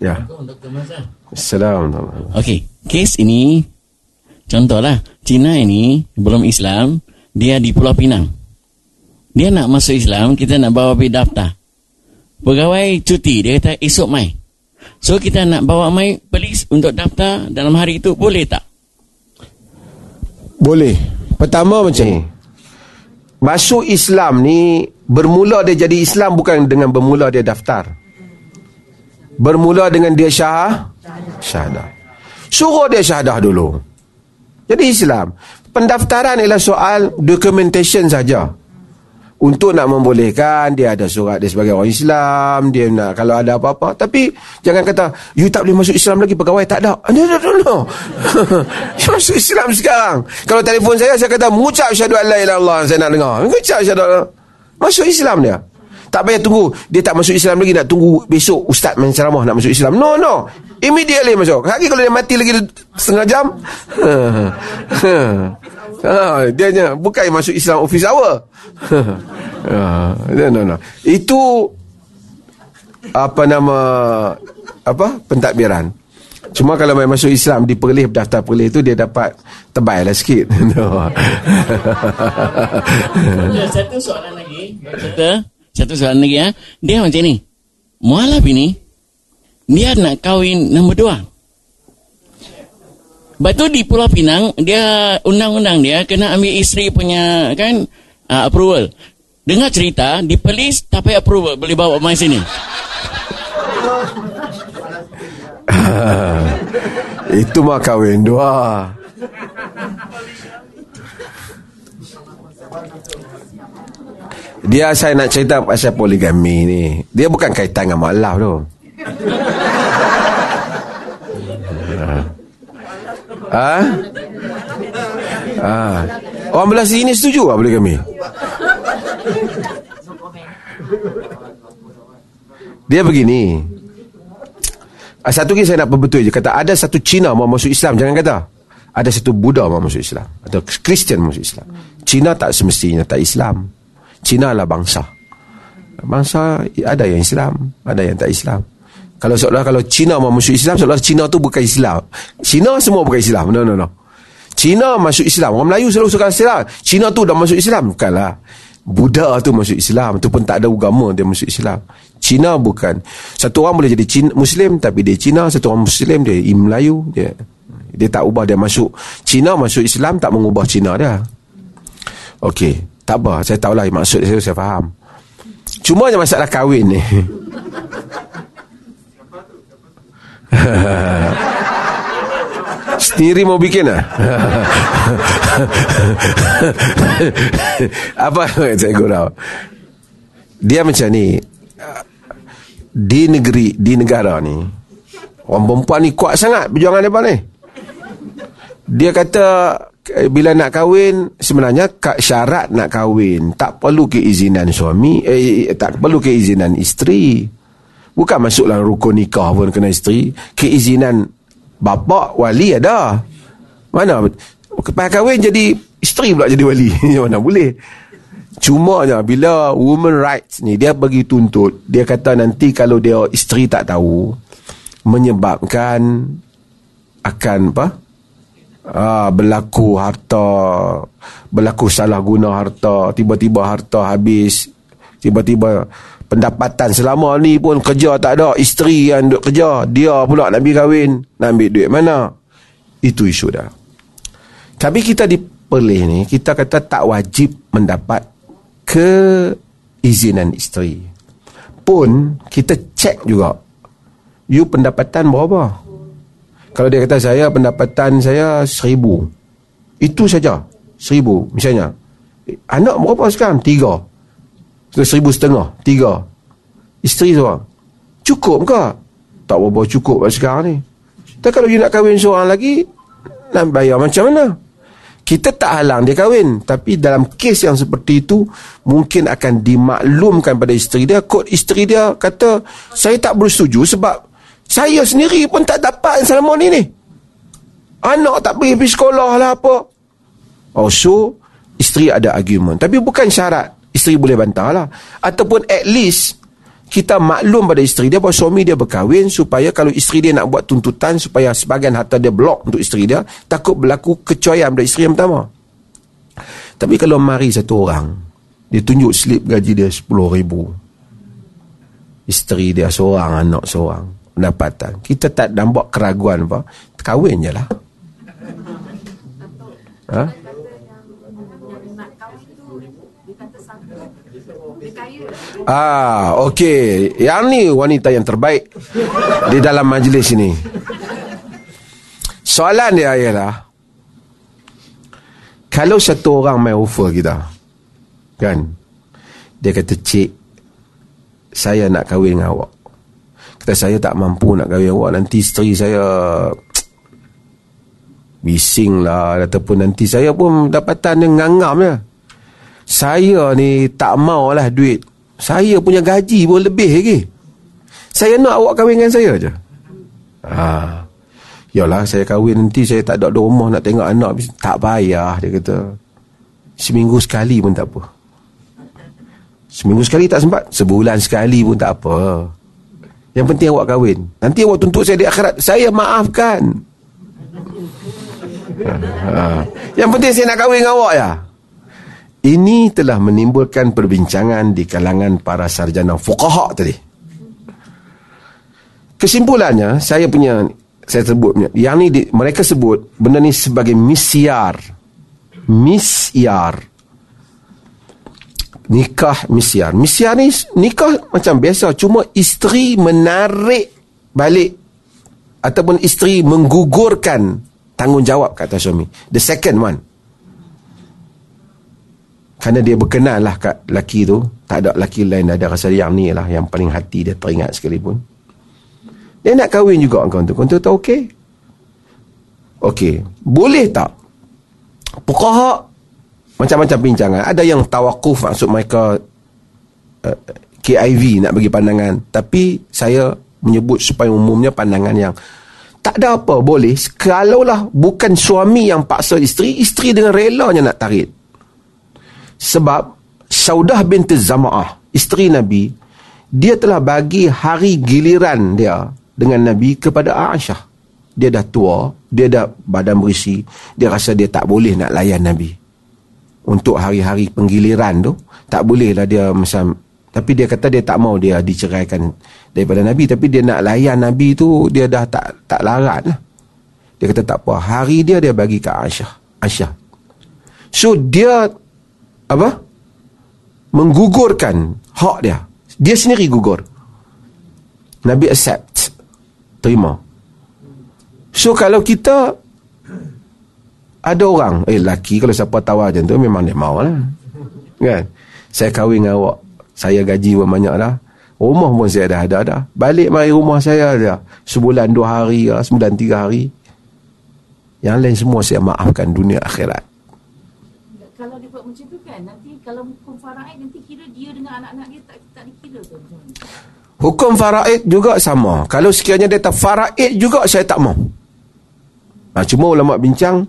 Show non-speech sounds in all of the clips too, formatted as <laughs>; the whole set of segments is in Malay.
Ya. Assalamualaikum. Okey, kes ini contohlah Cina ini belum Islam, dia di Pulau Pinang. Dia nak masuk Islam, kita nak bawa pergi daftar. Pegawai cuti, dia kata esok mai. So kita nak bawa mai polis untuk daftar dalam hari itu boleh tak? Boleh. Pertama macam ni. Masuk Islam ni bermula dia jadi Islam bukan dengan bermula dia daftar. Bermula dengan dia syah syahadah. Suruh dia syahadah dulu. Jadi Islam. Pendaftaran ialah soal documentation saja untuk nak membolehkan dia ada surat dia sebagai orang Islam dia nak kalau ada apa-apa tapi jangan kata you tak boleh masuk Islam lagi pegawai tak ada no no no, no. <laughs> masuk Islam sekarang kalau telefon saya saya kata mengucap syahadu alla ilaha saya nak dengar mengucap syahadu masuk Islam dia tak payah tunggu. Dia tak masuk Islam lagi nak tunggu besok ustaz main ceramah nak masuk Islam. No no. Immediately masuk. Lagi kalau dia mati lagi setengah jam. Ha, <laughs> dia hanya bukan masuk Islam office hour. <laughs> No, no, no. itu apa nama apa? Pentadbiran. Cuma kalau main masuk Islam di perlih daftar perlih tu dia dapat tebal lah sikit. <laughs> satu soalan lagi. Satu, satu soalan lagi ya. Dia macam ni. Mualaf ini dia nak kahwin nombor dua. Lepas tu di Pulau Pinang, dia undang-undang dia kena ambil isteri punya kan uh, approval. Dengar cerita, di polis tak payah approval, boleh bawa main sini. <laughs> Itu mah kahwin dua. Dia saya nak cerita pasal poligami ni. Dia bukan kaitan dengan malam tu. Ha? Ha. Orang belah sini setuju tak boleh kami? Dia begini. Ah, satu lagi saya nak perbetul je. Kata ada satu Cina mau masuk Islam. Jangan kata. Ada satu Buddha mau masuk Islam. Atau Kristian masuk Islam. Cina tak semestinya tak Islam. Cina lah bangsa. Bangsa ada yang Islam. Ada yang tak Islam. Kalau seolah kalau Cina mau masuk Islam, seolah Cina tu bukan Islam. Cina semua bukan Islam. No, no, no. Cina masuk Islam. Orang Melayu selalu suka Islam. Cina tu dah masuk Islam. Bukanlah. Buddha tu masuk Islam. Tu pun tak ada agama dia masuk Islam. Cina bukan. Satu orang boleh jadi Cina, Muslim tapi dia Cina. Satu orang Muslim dia Melayu. Dia dia tak ubah dia masuk. Cina masuk Islam tak mengubah Cina dia. Okey. Tak apa. Saya tahulah maksud saya. Saya faham. Cuma je masalah kahwin ni. <laughs> Sendiri mau bikin lah <laughs> Apa saya gurau Dia macam ni Di negeri Di negara ni Orang perempuan ni kuat sangat Perjuangan dia ni Dia kata Bila nak kahwin Sebenarnya syarat nak kahwin Tak perlu keizinan suami eh, Tak perlu keizinan isteri Bukan masuk dalam rukun nikah pun kena isteri. Keizinan bapa wali ada. Mana? Lepas kahwin jadi isteri pula jadi wali. <laughs> Mana boleh? Cuma je bila woman rights ni dia bagi tuntut. Dia kata nanti kalau dia isteri tak tahu. Menyebabkan akan apa? Ah, berlaku harta berlaku salah guna harta tiba-tiba harta habis tiba-tiba pendapatan selama ni pun kerja tak ada isteri yang duk kerja dia pula nak pergi kahwin nak ambil duit mana? Itu isu dah. Tapi kita di Perlis ni kita kata tak wajib mendapat keizinan isteri. Pun kita cek juga you pendapatan berapa kalau dia kata saya pendapatan saya seribu. Itu saja. Seribu misalnya. Anak berapa sekarang? Tiga. Sudah seribu setengah. Tiga. Isteri seorang. Cukup ke? Tak berapa cukup sekarang ni. Tapi kalau you nak kahwin seorang lagi Nak bayar macam mana? Kita tak halang dia kahwin. Tapi dalam kes yang seperti itu Mungkin akan dimaklumkan pada isteri dia. Kod isteri dia kata Saya tak bersetuju sebab Saya sendiri pun tak dapat selama ni. Ni Anak tak pergi pergi sekolah lah apa. Oh so Isteri ada argument. Tapi bukan syarat isteri boleh bantah lah. Ataupun at least kita maklum pada isteri dia bahawa suami dia berkahwin supaya kalau isteri dia nak buat tuntutan supaya sebagian harta dia blok untuk isteri dia takut berlaku kecoyan pada isteri yang pertama. Tapi kalau mari satu orang dia tunjuk slip gaji dia 10 ribu. Isteri dia seorang anak seorang pendapatan kita tak nampak keraguan apa kahwin je lah ha? Ah, okey. Yang ni wanita yang terbaik di dalam majlis ini. Soalan dia ialah kalau satu orang main offer kita kan dia kata cik saya nak kahwin dengan awak kata saya tak mampu nak kahwin awak nanti isteri saya <tsk> bising lah ataupun nanti saya pun dapatan yang ngangam ya. saya ni tak mau lah duit saya punya gaji pun lebih lagi. Saya nak awak kahwin dengan saya je. Ha. Yalah, saya kahwin nanti saya tak ada rumah nak tengok anak. Tak payah, dia kata. Seminggu sekali pun tak apa. Seminggu sekali tak sempat. Sebulan sekali pun tak apa. Yang penting awak kahwin. Nanti awak tuntut saya di akhirat. Saya maafkan. Ha. Yang penting saya nak kahwin dengan awak ya. Ini telah menimbulkan perbincangan di kalangan para sarjana fuqaha tadi. Kesimpulannya, saya punya saya sebut yang ni di, mereka sebut benda ni sebagai misyar. Misyar. Nikah misyar. Misyar ni nikah macam biasa cuma isteri menarik balik ataupun isteri menggugurkan tanggungjawab kata suami. The second one. Kerana dia berkenal lah kat lelaki tu. Tak ada lelaki lain ada rasa yang ni lah. Yang paling hati dia teringat sekalipun. Dia nak kahwin juga dengan tu. Kau tu tak okey? Okey. Boleh tak? Pokok macam-macam pincangan. Ada yang tawakuf maksud mereka uh, eh, KIV nak bagi pandangan. Tapi saya menyebut supaya umumnya pandangan yang tak ada apa boleh. Kalaulah bukan suami yang paksa isteri, isteri dengan relanya nak tarik. Sebab Saudah binti Zama'ah, isteri Nabi, dia telah bagi hari giliran dia dengan Nabi kepada Aisyah. Dia dah tua, dia dah badan berisi, dia rasa dia tak boleh nak layan Nabi. Untuk hari-hari penggiliran tu, tak bolehlah dia macam tapi dia kata dia tak mau dia diceraikan daripada Nabi tapi dia nak layan Nabi tu dia dah tak tak larat lah. Dia kata tak apa, hari dia dia bagi ke Aisyah. Aisyah. So dia apa menggugurkan hak dia dia sendiri gugur Nabi accept terima so kalau kita ada orang eh laki kalau siapa tawar macam tu memang dia mau lah kan? Saya kahwin dengan awak saya gaji pun banyak dah. Rumah pun saya dah ada dah. Balik mari rumah saya dah. Sebulan dua hari lah sebulan tiga hari. Yang lain semua saya maafkan dunia akhirat. Kalau dia buat macam tu kan nanti kalau hukum faraid nanti kira dia dengan anak-anak dia tak tak dikira ke hukum faraid juga sama. Kalau sekiranya dia tak faraid juga saya tak mau nah, cuma ulama bincang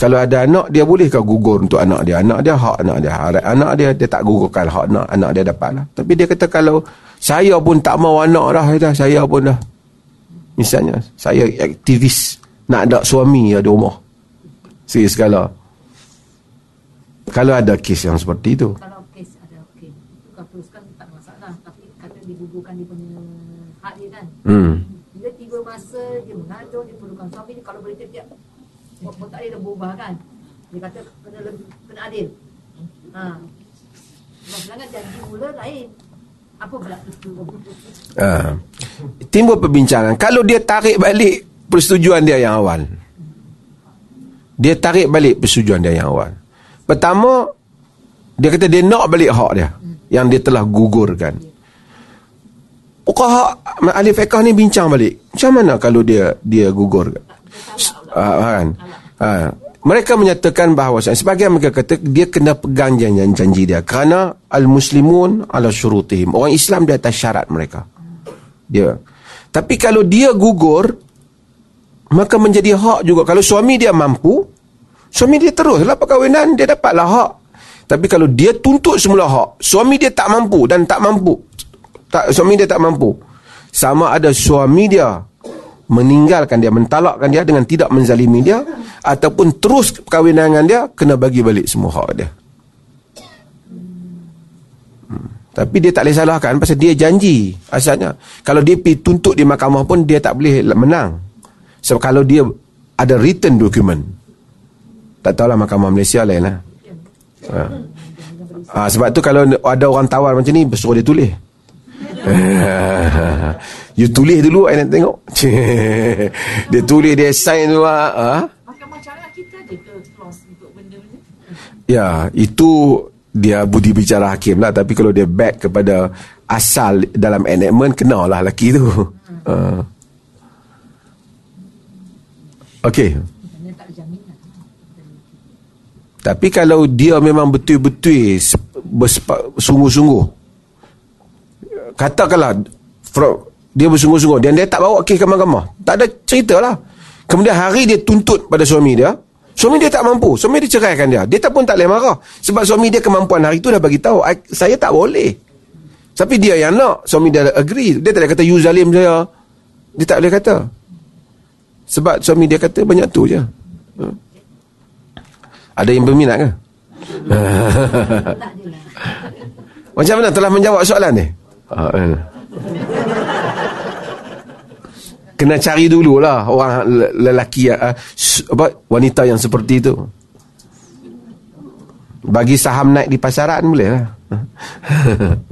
kalau ada anak dia boleh ke gugur untuk anak dia anak dia hak anak dia hak anak dia dia tak gugurkan hak anak anak dia dapat lah tapi dia kata kalau saya pun tak mau anak dah kata, saya pun dah misalnya saya aktivis nak ada suami ada rumah Segi segala kalau ada kes yang seperti itu. Kalau kes ada okey. Tukar teruskan tak masalah tapi kata digugurkan dia punya hak dia kan. Hmm. Bila tiba masa dia mengandung dia perlukan suami dia kalau boleh tiap apa tak dia berubah kan. Dia kata kena lebih, kena adil. Ha. Masalahnya janji mula lain. Apa pula uh, timbul perbincangan kalau dia tarik balik persetujuan dia yang awal dia tarik balik persetujuan dia yang awal Pertama dia kata dia nak balik hak dia yang dia telah gugurkan. Fuqaha ahli fiqh ni bincang balik. Macam mana kalau dia dia gugur? Ha, kan? Ha, mereka menyatakan bahawa sebagai mereka kata dia kena pegang janji-janji dia kerana al-muslimun ala syurutihim. Orang Islam di atas syarat mereka. Dia. Tapi kalau dia gugur maka menjadi hak juga kalau suami dia mampu Suami dia teruslah perkahwinan, dia dapatlah hak. Tapi kalau dia tuntut semula hak, suami dia tak mampu dan tak mampu. tak suami dia tak mampu sama ada suami dia meninggalkan dia mentalakkan dia dengan tidak menzalimi dia ataupun terus perkahwinan dengan dia kena bagi balik semua hak dia. Hmm. tapi dia tak boleh salahkan pasal dia janji. Asalnya kalau dia pergi tuntut di mahkamah pun dia tak boleh menang. Sebab kalau dia ada written document tak tahulah mahkamah Malaysia lain lah. Ha. ha, sebab tu kalau ada orang tawar macam ni suruh dia tulis <laughs> you tulis dulu I nak tengok <laughs> dia tulis dia sign dulu ha? Mahkamah cara kita ada ke clause untuk benda-benda ya itu dia budi bicara hakim lah tapi kalau dia back kepada asal dalam enactment kena lah lelaki tu hmm. uh. Okey. Tapi kalau dia memang betul-betul sungguh-sungguh katakanlah dia bersungguh-sungguh. Dan dia tak bawa kes ke mahkamah tak ada cerita lah. Kemudian hari dia tuntut pada suami dia suami dia tak mampu. Suami dia ceraikan dia. Dia tak pun tak boleh marah. Sebab suami dia kemampuan hari tu dah bagi tahu saya tak boleh. Tapi dia yang nak suami dia agree. Dia tak boleh kata you zalim saya dia tak boleh kata. Sebab suami dia kata banyak tu je. Ha? Ada yang berminat ke? <laughs> Macam mana telah menjawab soalan ni? Eh. <laughs> Kena cari dululah orang lelaki uh, apa wanita yang seperti itu. Bagi saham naik di pasaran boleh lah. <laughs>